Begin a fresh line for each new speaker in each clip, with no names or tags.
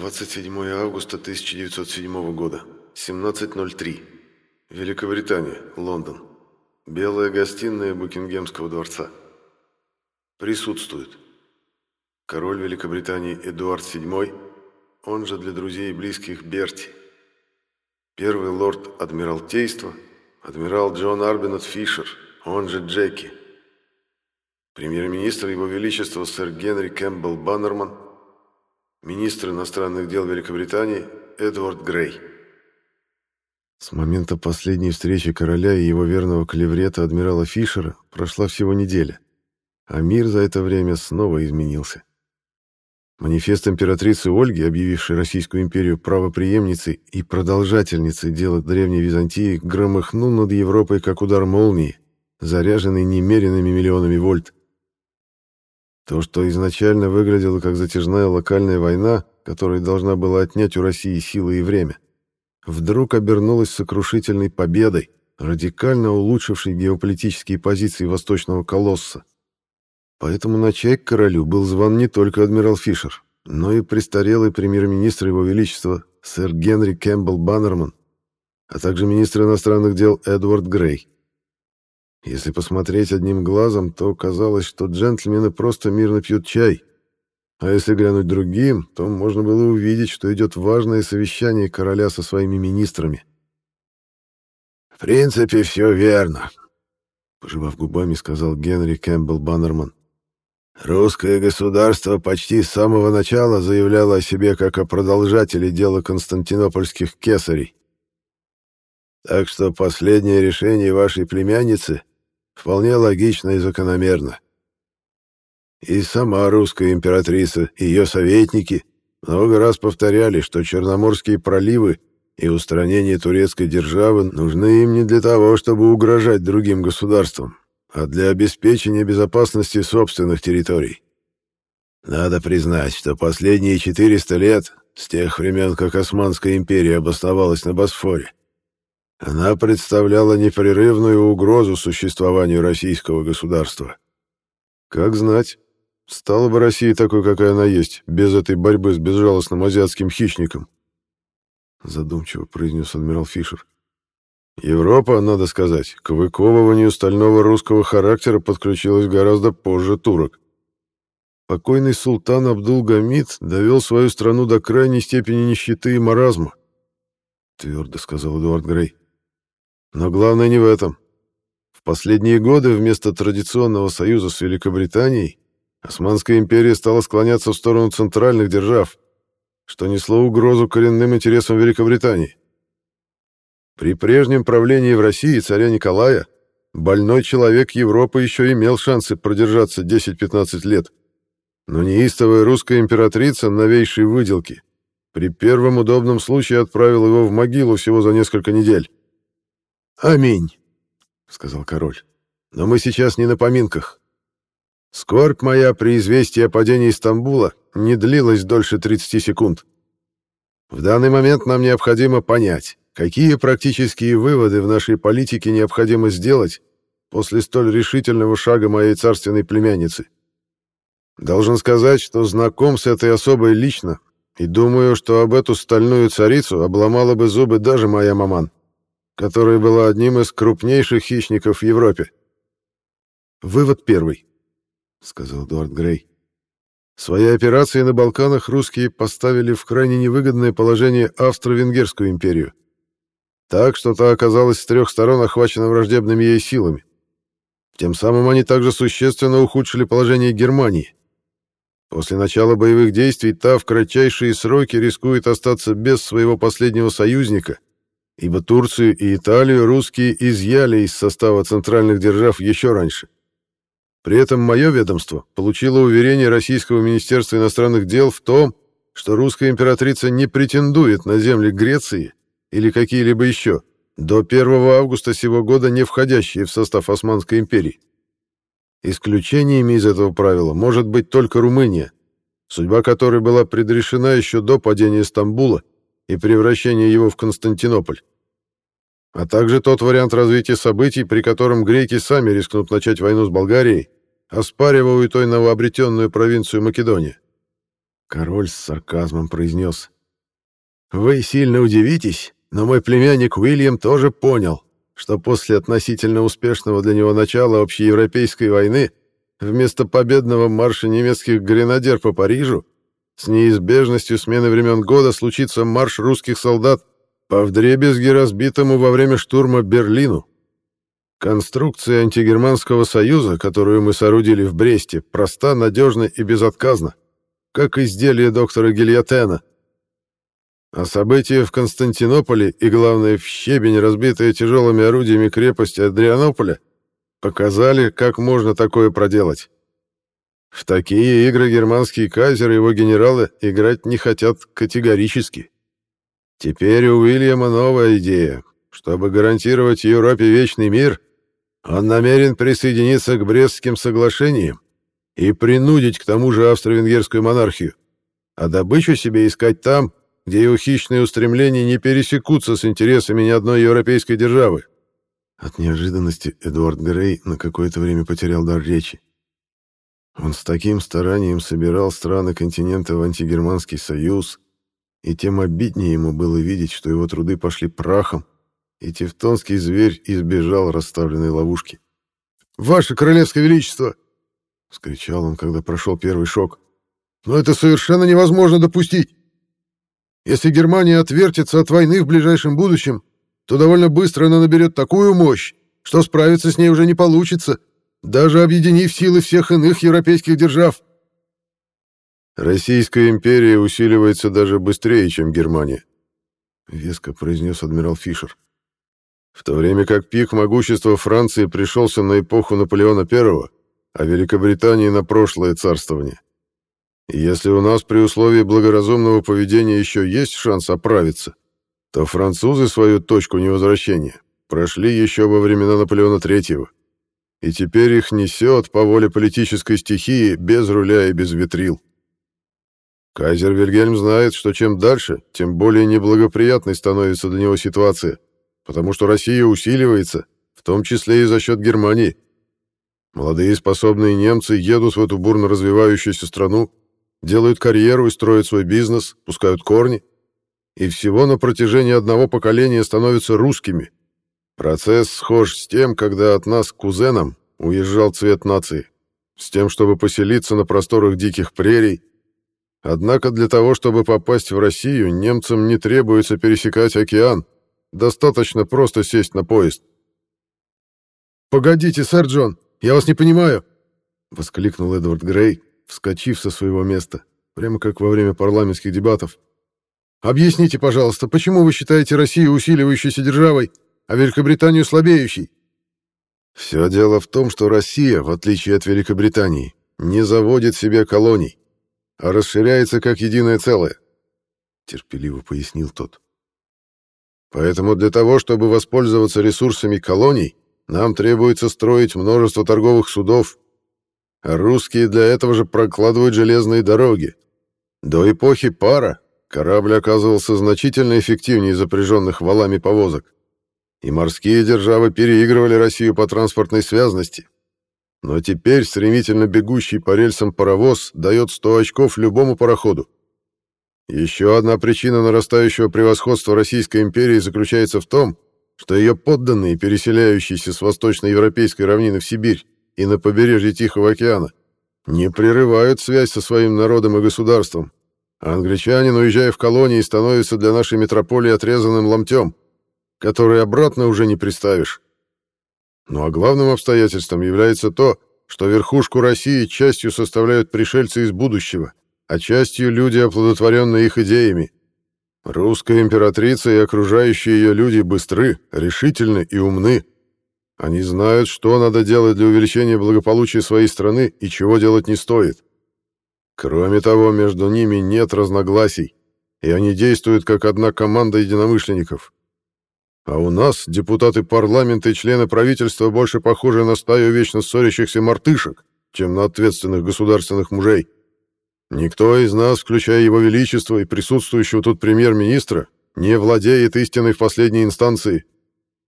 27 августа 1907 года, 17.03. Великобритания, Лондон. Белая гостиная Букингемского дворца. Присутствует. Король Великобритании Эдуард VII, он же для друзей и близких Берти. Первый лорд Адмиралтейства, адмирал Джон Арбинет Фишер, он же Джеки. Премьер-министр Его Величества сэр Генри Кэмпбелл Баннерман, министр иностранных дел Великобритании Эдвард Грей. С момента последней встречи короля и его верного клеврета адмирала Фишера прошла всего неделя, а мир за это время снова изменился. Манифест императрицы Ольги, объявившей Российскую империю правопреемницей и продолжательницей дела Древней Византии, громыхнул над Европой как удар молнии, заряженный немеренными миллионами вольт. То, что изначально выглядело как затяжная локальная война, которая должна была отнять у России силы и время, вдруг обернулась сокрушительной победой, радикально улучшившей геополитические позиции Восточного колосса. Поэтому на чай к королю был зван не только адмирал Фишер, но и престарелый премьер-министр его величества сэр Генри Кэмпбелл Баннерман, а также министр иностранных дел Эдвард Грей. Если посмотреть одним глазом, то казалось, что джентльмены просто мирно пьют чай, а если глянуть другим, то можно было увидеть, что идет важное совещание короля со своими министрами.
«В принципе, все верно», — пожевав губами, сказал Генри Кэмпбелл Баннерман. Русское государство почти с самого начала заявляло о себе как о продолжателе дела константинопольских кесарей. Так что последнее решение вашей племянницы вполне логично и закономерно. И сама русская императрица и ее советники много раз повторяли, что Черноморские проливы и устранение турецкой державы нужны им не для того, чтобы угрожать другим государствам, а для обеспечения безопасности собственных территорий. Надо признать, что последние 400 лет, с тех времен, как Османская империя обосновалась на Босфоре, она представляла непрерывную угрозу существованию российского государства.
Как знать, стала бы Россия такой, какая она есть, без этой борьбы с безжалостным азиатским хищником, задумчиво произнес адмирал Фишер. Европа, надо сказать, к выковыванию стального русского характера подключилась гораздо позже турок. Покойный султан Абдул-Гамид довел свою страну до крайней степени нищеты и маразма, твердо сказал Эдуард Грей. Но главное не в этом. В последние годы вместо традиционного союза с Великобританией Османская империя стала склоняться в сторону центральных держав, что несло угрозу коренным интересам Великобритании. При прежнем правлении в России царя Николая больной человек Европы еще имел шансы продержаться 10-15 лет. Но неистовая русская императрица новейшей выделки при первом удобном случае отправила его в могилу всего за несколько недель. «Аминь», — сказал король. «Но мы сейчас не на поминках. Скорбь моя при известии о падении Стамбула не длилась дольше 30 секунд. В данный момент нам необходимо понять, Какие практические выводы в нашей политике необходимо сделать после столь решительного шага моей царственной племянницы? Должен сказать, что знаком с этой особой лично, и думаю, что об эту стальную царицу обломала бы зубы даже моя маман, которая была одним из крупнейших хищников в Европе. Вывод первый, — сказал Эдуард Грей. Свои операции на Балканах русские поставили в крайне невыгодное положение Австро-Венгерскую империю так что та оказалась с трех сторон охвачена враждебными ей силами. Тем самым они также существенно ухудшили положение Германии. После начала боевых действий та в кратчайшие сроки рискует остаться без своего последнего союзника, ибо Турцию и Италию русские изъяли из состава центральных держав еще раньше. При этом мое ведомство получило уверение Российского Министерства иностранных дел в том, что русская императрица не претендует на земли Греции или какие-либо еще, до 1 августа сего года не входящие в состав Османской империи. Исключениями из этого правила может быть только Румыния, судьба которой была предрешена еще до падения Стамбула и превращения его в Константинополь. А также тот вариант развития событий, при котором греки сами рискнут начать войну с Болгарией, оспаривая той новообретенную провинцию Македония.
Король с сарказмом произнес. «Вы сильно удивитесь, но мой племянник Уильям тоже понял, что после относительно успешного для него начала общеевропейской войны вместо победного марша немецких гренадер по Парижу с неизбежностью смены времен года случится марш русских солдат по вдребезги разбитому во время штурма Берлину. Конструкция антигерманского союза, которую мы соорудили в Бресте, проста, надежна и безотказна, как изделие доктора Гильотена. А события в Константинополе и, главное, в щебень, разбитая тяжелыми орудиями крепости Адрианополя, показали, как можно такое проделать. В такие игры германский кайзер и его генералы играть не хотят категорически. Теперь у Уильяма новая идея. Чтобы гарантировать Европе вечный мир, он намерен присоединиться к Брестским соглашениям и принудить к тому же австро-венгерскую монархию, а добычу себе искать там, где его хищные устремления не пересекутся с интересами ни одной европейской державы. От неожиданности Эдуард Грей на какое-то время потерял дар речи. Он с таким старанием собирал страны континента в антигерманский союз, и тем обиднее ему было видеть, что его труды пошли прахом, и тевтонский зверь избежал расставленной ловушки. «Ваше Королевское Величество!» — вскричал он, когда прошел первый шок. «Но это совершенно невозможно допустить! Если Германия отвертится от войны в ближайшем будущем, то довольно быстро она наберет такую мощь, что справиться с ней уже не получится, даже объединив силы всех иных европейских держав». «Российская империя усиливается даже быстрее, чем Германия», — веско произнес адмирал Фишер в то время как пик могущества Франции пришелся на эпоху Наполеона I, а Великобритании на прошлое царствование. И если у нас при условии благоразумного поведения еще есть шанс оправиться, то французы свою точку невозвращения прошли еще во времена Наполеона III, и теперь их несет по воле политической стихии без руля и без ветрил. Кайзер Вильгельм знает, что чем дальше, тем более неблагоприятной становится для него ситуация – потому что Россия усиливается, в том числе и за счет Германии. Молодые способные немцы едут в эту бурно развивающуюся страну, делают карьеру и строят свой бизнес, пускают корни, и всего на протяжении одного поколения становятся русскими. Процесс схож с тем, когда от нас к кузенам уезжал цвет нации, с тем, чтобы поселиться на просторах диких прерий. Однако для того, чтобы попасть в Россию, немцам не требуется пересекать океан, Достаточно просто сесть на поезд. «Погодите, сэр Джон, я вас не понимаю!» — воскликнул Эдвард Грей, вскочив со своего места, прямо как во время парламентских дебатов. «Объясните, пожалуйста, почему вы считаете Россию усиливающейся державой, а Великобританию слабеющей?» «Все дело в том, что Россия, в отличие от Великобритании, не заводит себе колоний, а расширяется как единое целое», — терпеливо пояснил тот. Поэтому для того, чтобы воспользоваться ресурсами колоний, нам требуется строить множество торговых судов, а русские для этого же прокладывают железные дороги. До эпохи пара корабль оказывался значительно эффективнее запряженных валами повозок, и морские державы переигрывали Россию по транспортной связности. Но теперь стремительно бегущий по рельсам паровоз дает 100 очков любому пароходу, еще одна причина нарастающего превосходства Российской империи заключается в том, что ее подданные, переселяющиеся с восточноевропейской равнины в Сибирь и на побережье Тихого океана, не прерывают связь со своим народом и государством, а англичанин, уезжая в колонии, становится для нашей метрополии отрезанным ломтем, который обратно уже не приставишь. Ну а главным обстоятельством является то, что верхушку России частью составляют пришельцы из будущего, а частью люди, оплодотворенные их идеями. Русская императрица и окружающие ее люди быстры, решительны и умны. Они знают, что надо делать для увеличения благополучия своей страны и чего делать не стоит. Кроме того, между ними нет разногласий, и они действуют как одна команда единомышленников. А у нас депутаты парламента и члены правительства больше похожи на стаю вечно ссорящихся мартышек, чем на ответственных государственных мужей. Никто из нас, включая его величество и присутствующего тут премьер-министра, не владеет истиной в последней инстанции.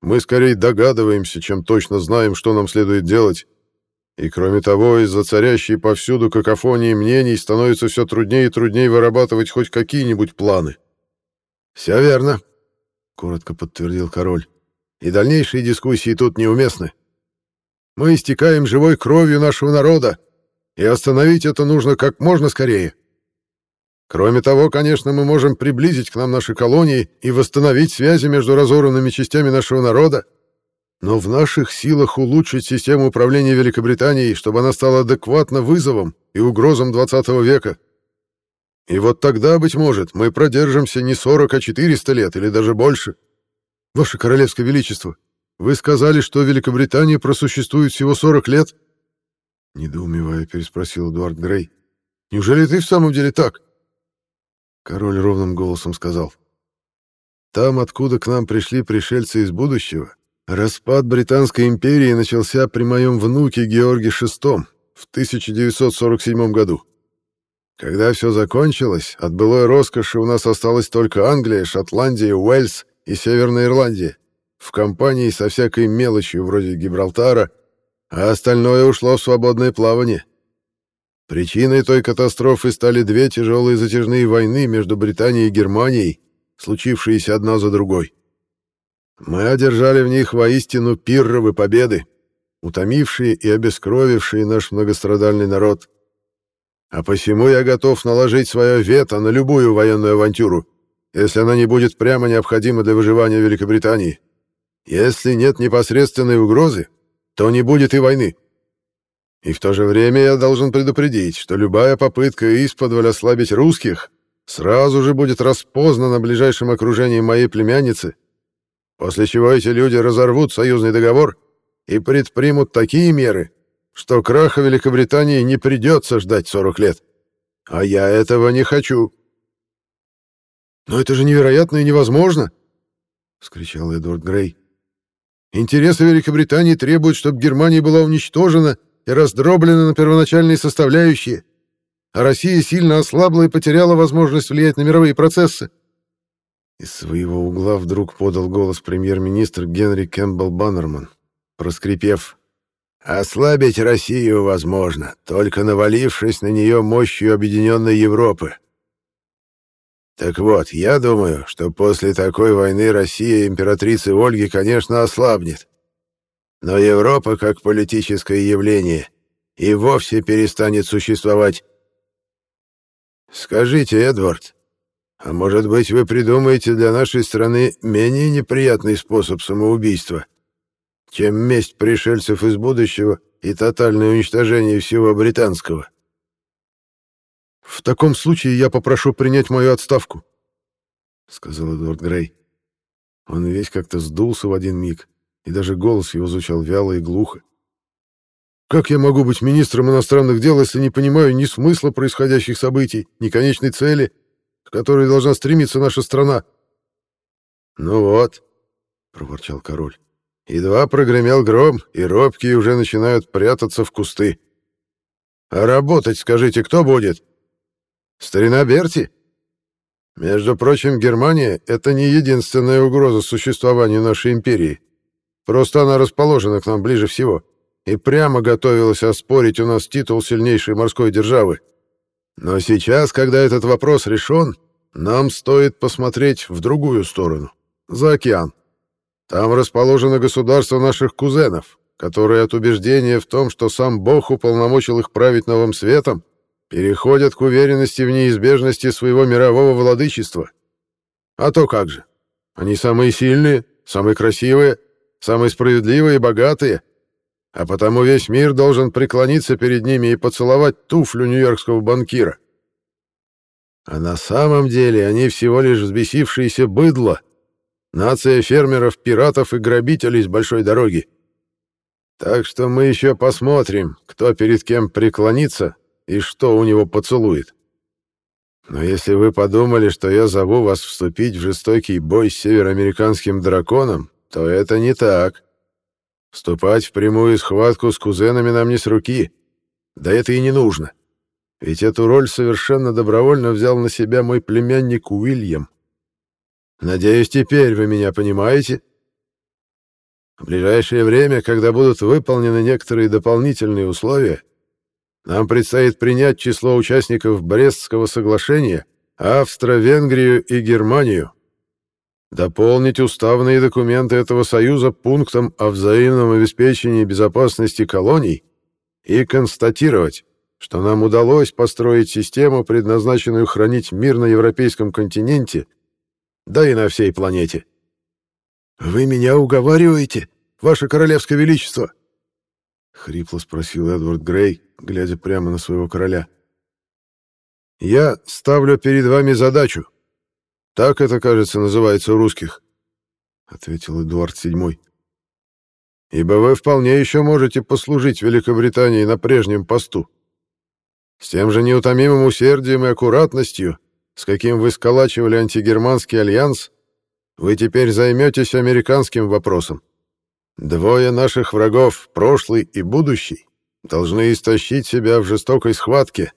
Мы скорее догадываемся, чем точно знаем, что нам следует делать.
И кроме того, из-за царящей повсюду какофонии мнений становится все труднее и труднее вырабатывать хоть какие-нибудь планы.
«Все верно», — коротко подтвердил король. «И дальнейшие дискуссии тут неуместны. Мы истекаем живой кровью нашего народа, и остановить это нужно как можно скорее. Кроме того, конечно, мы можем приблизить к нам наши колонии и восстановить связи между разорванными частями нашего народа, но в наших силах улучшить систему управления Великобританией, чтобы она стала адекватна вызовам и угрозам 20 века. И вот тогда, быть может, мы продержимся не 40, а 400 лет или даже больше. Ваше Королевское Величество, вы сказали, что Великобритания просуществует всего 40 лет? Недоумевая, переспросил Эдуард Грей. Неужели ты в самом деле так? Король ровным голосом сказал. Там, откуда к нам пришли пришельцы из будущего, Распад Британской империи начался при моем внуке Георге VI в 1947 году. Когда все закончилось, от былой роскоши у нас осталась только Англия, Шотландия, Уэльс и Северная Ирландия, в компании со всякой мелочью вроде Гибралтара, а остальное ушло в свободное плавание. Причиной той катастрофы стали две тяжелые затяжные войны между Британией и Германией, случившиеся одна за другой. Мы одержали в них воистину пирровы победы, утомившие и обескровившие наш многострадальный народ. А посему я готов наложить свое вето на любую военную авантюру, если она не будет прямо необходима для выживания Великобритании. Если нет непосредственной угрозы, то не будет и войны. И в то же время я должен предупредить, что любая попытка исподволь ослабить русских сразу же будет распознана ближайшим окружением моей племянницы после чего эти люди разорвут союзный договор и предпримут такие меры, что краха Великобритании не придется ждать 40 лет. А я этого не хочу. «Но это же невероятно и невозможно!» — вскричал Эдвард Грей. «Интересы Великобритании требуют, чтобы Германия была уничтожена и раздроблена на первоначальные составляющие, а Россия сильно ослабла и потеряла возможность влиять на мировые процессы. Из своего угла вдруг подал голос премьер-министр Генри Кэмпбелл Баннерман, проскрипев «Ослабить Россию возможно, только навалившись на нее мощью объединенной Европы. Так вот, я думаю, что после такой войны Россия императрицы Ольги, конечно, ослабнет. Но Европа, как политическое явление, и вовсе перестанет существовать. Скажите, Эдвард, а может быть, вы придумаете для нашей страны менее неприятный способ самоубийства, чем месть пришельцев из будущего и тотальное уничтожение всего британского? В таком случае я попрошу принять мою отставку, сказал Эдвард Грей. Он весь как-то сдулся в один миг, и даже голос его звучал вяло и глухо. Как я могу быть министром иностранных дел, если не понимаю ни смысла происходящих событий, ни конечной цели которой должна стремиться наша страна. Ну вот, проворчал король. Едва прогремел гром, и робкие уже начинают прятаться в кусты. А работать, скажите, кто будет? Старина Берти? Между прочим, Германия — это не единственная угроза существованию нашей империи. Просто она расположена к нам ближе всего и прямо готовилась оспорить у нас титул сильнейшей морской державы. Но сейчас, когда этот вопрос решен, нам стоит посмотреть в другую сторону, за океан. Там расположено государство наших кузенов, которые от убеждения в том, что сам Бог уполномочил их править новым светом, переходят к уверенности в неизбежности своего мирового владычества. А то как же? Они самые сильные, самые красивые, самые справедливые и богатые, а потому весь мир должен преклониться перед ними и поцеловать туфлю нью-йоркского банкира. А на самом деле они всего лишь взбесившиеся быдло, нация фермеров, пиратов и грабителей с большой дороги. Так что мы еще посмотрим, кто перед кем преклонится и что у него поцелует. Но если вы подумали, что я зову вас вступить в жестокий бой с североамериканским драконом, то это не так. Вступать в прямую схватку с кузенами нам не с руки. Да это и не нужно. Ведь эту роль совершенно добровольно взял на себя мой племянник Уильям. Надеюсь, теперь вы меня понимаете? В ближайшее время, когда будут выполнены некоторые дополнительные условия, нам предстоит принять число участников Брестского соглашения Австро-Венгрию и Германию, дополнить уставные документы этого союза пунктом о взаимном обеспечении безопасности колоний и констатировать, что нам удалось построить систему, предназначенную хранить мир на европейском континенте, да и на всей планете. «Вы меня уговариваете, ваше королевское величество?» — хрипло спросил Эдвард Грей, глядя прямо на своего короля. «Я ставлю перед вами задачу. Так это, кажется, называется у русских», — ответил Эдуард VII. «Ибо вы вполне еще можете послужить Великобритании на прежнем посту. С тем же неутомимым усердием и аккуратностью, с каким вы сколачивали антигерманский альянс, вы теперь займетесь американским вопросом. Двое наших врагов, прошлый и будущий, должны истощить себя в жестокой схватке,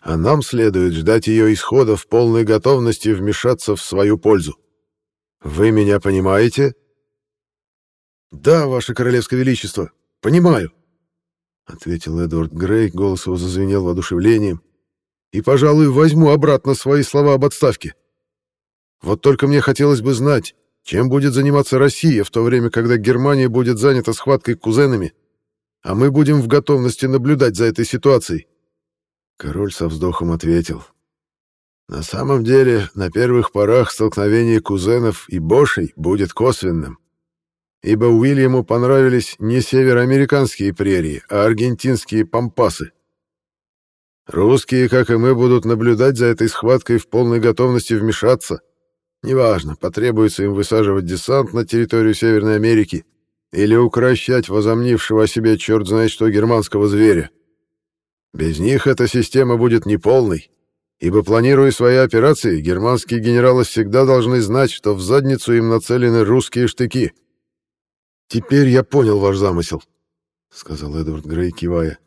а нам следует ждать ее исхода в полной готовности вмешаться в свою пользу. Вы меня понимаете? Да, ваше королевское величество, понимаю, ответил Эдвард Грей, голос его зазвенел воодушевлением. И, пожалуй, возьму обратно свои слова об отставке. Вот только мне хотелось бы знать, чем будет заниматься Россия в то время, когда Германия будет занята схваткой кузенами, а мы будем в готовности наблюдать за этой ситуацией?» Король со вздохом ответил. «На самом деле, на первых порах столкновение кузенов и Бошей будет косвенным, ибо Уильяму понравились не североамериканские прерии, а аргентинские пампасы. Русские, как и мы, будут наблюдать за этой схваткой в полной готовности вмешаться, Неважно, потребуется им высаживать десант на территорию Северной Америки или укращать возомнившего о себе черт знает что германского зверя. Без них эта система будет неполной, ибо, планируя свои операции, германские генералы всегда должны знать, что в задницу им нацелены русские штыки. «Теперь я понял ваш замысел», — сказал Эдвард Грей, кивая.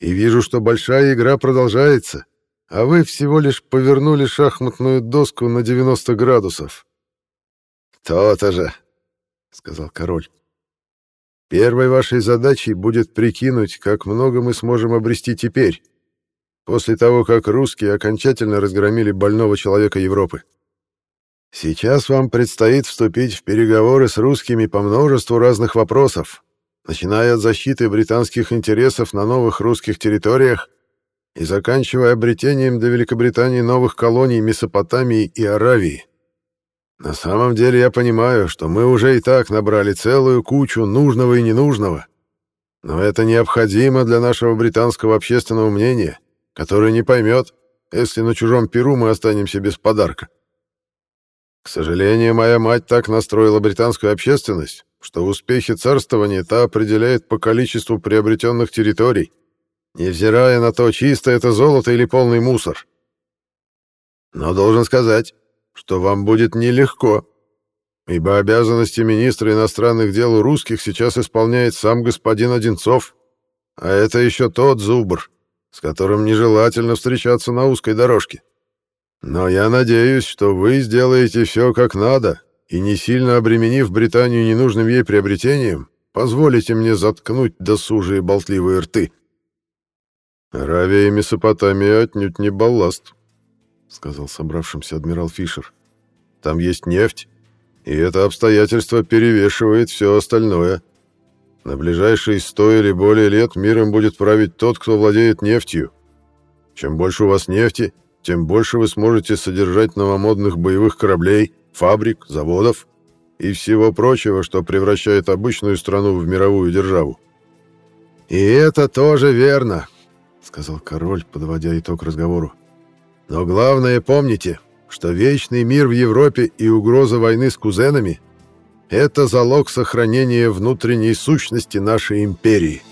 «И вижу, что большая игра продолжается а вы всего лишь повернули шахматную доску на 90 градусов. «То-то же», — сказал король. «Первой вашей задачей будет прикинуть, как много мы сможем обрести теперь, после того, как русские окончательно разгромили больного человека Европы. Сейчас вам предстоит вступить в переговоры с русскими по множеству разных вопросов, начиная от защиты британских интересов на новых русских территориях и заканчивая обретением для Великобритании новых колоний Месопотамии и Аравии. На самом деле я понимаю, что мы уже и так набрали целую кучу нужного и ненужного, но это необходимо для нашего британского общественного мнения, которое не поймет, если на чужом перу мы останемся без подарка. К сожалению, моя мать так настроила британскую общественность, что успехи царствования та определяет по количеству приобретенных территорий, невзирая на то, чисто это золото или полный мусор. Но должен сказать, что вам будет нелегко, ибо обязанности министра иностранных дел русских сейчас исполняет сам господин Одинцов, а это еще тот зубр, с которым нежелательно встречаться на узкой дорожке. Но я надеюсь, что вы сделаете все как надо и, не сильно обременив Британию ненужным ей приобретением, позволите мне заткнуть досужие болтливые рты. «Аравия и Месопотамия отнюдь не балласт», — сказал собравшимся адмирал Фишер. «Там есть нефть, и это обстоятельство перевешивает все остальное. На ближайшие сто или более лет миром будет править тот, кто владеет нефтью. Чем больше у вас нефти, тем больше вы сможете содержать новомодных боевых кораблей, фабрик, заводов и всего прочего, что превращает обычную страну в мировую державу. И это тоже верно, сказал король, подводя итог разговору. Но главное помните, что вечный мир в Европе и угроза войны с кузенами это залог сохранения внутренней сущности нашей империи.